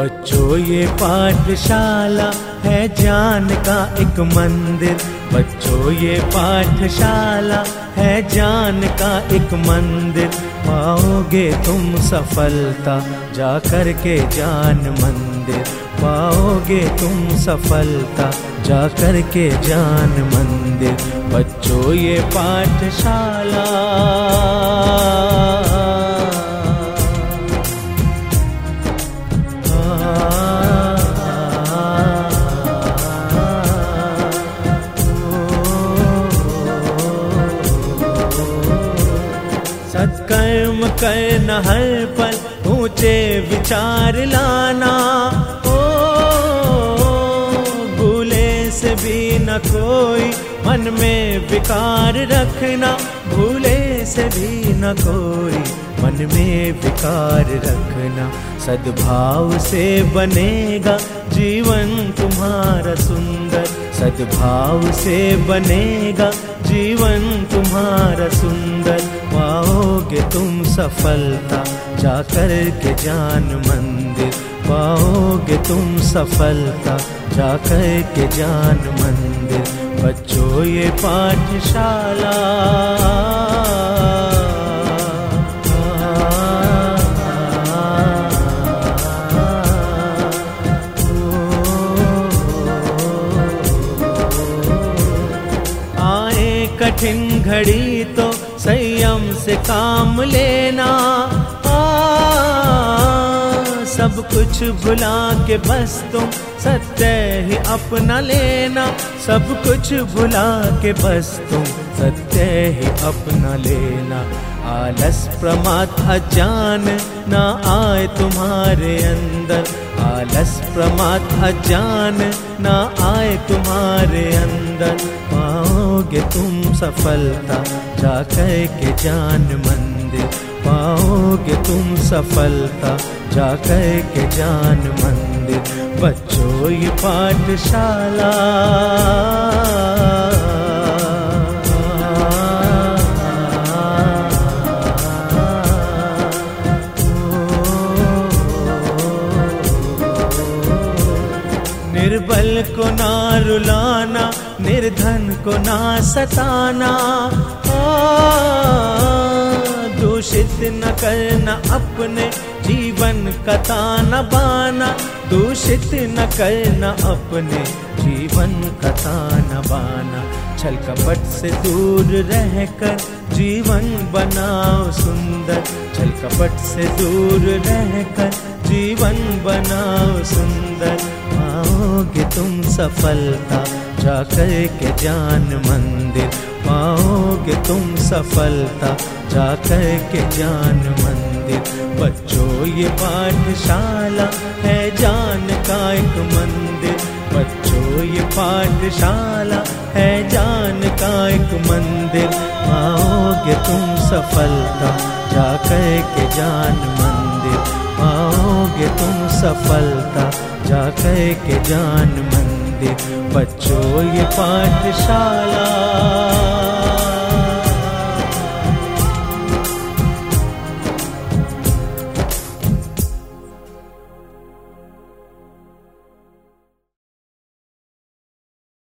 बच्चों, ये पाठशाला है ज्ञान का एक मंदिर। बच्चों, ये पाठशाला है ज्ञान का एक मंदिर। पाओगे तुम सफलता जा कर के ज्ञान मंदिर। पाओगे तुम सफलता जा कर के ज्ञान मंदिर। बच्चों, ये पाठशाला सत्कर्म करना हर पल ऊँचे विचार लाना। ओ, भूले से भी न कोई मन में विकार रखना। भूले से भी न कोई मन में विकार रखना। सद्भाव से बनेगा जीवन तुम्हारा सुंदर। सद्भाव से बनेगा जीवन तुम्हारा सुंदर। पाओगे तुम सफलता जाकर के जान मंदिर। पाओगे तुम सफलता जाकर के जान मंदिर। बच्चों, ये पाठशाला। आए कठिन घड़ी तो से काम लेना। आ, सब कुछ भुला के बस तुम सत्य ही अपना लेना। सब कुछ भुला के बस तुम सत्य ही अपना लेना। आलस प्रमाथा जान ना आए तुम्हारे अंदर। आलस प्रमाद अजान ना आए तुम्हारे अंदर। पाओगे तुम सफलता, जाकर के जान मंदिर। पाओगे तुम सफलता, जाकर के जान मंदिर। बच्चों, ये पाठशाला निर्बल को ना रुलाना, निर्धन को ना सताना। दूषित न करना, अपने जीवन का ताना बाना। दूषित न करना, अपने जीवन का ताना बाना। छल कपट से दूर रहकर जीवन बनाओ सुंदर। छल कपट से दूर रहकर जीवन बनाओ सुंदर। पाओगे तुम सफलता, जाकर के जान मंदिर। पाओगे तुम सफलता, जाकर के ज्ञान मंदिर। बच्चों, ये पाठशाला है जान का एक मंदिर। बच्चों, ये पाठशाला है जान का एक मंदिर। पाओगे तुम सफलता, जाकर के जान मंदिर। पाओगे तुम सफलता जा कह के जान मंदिर। बच्चों ये पाठशाला।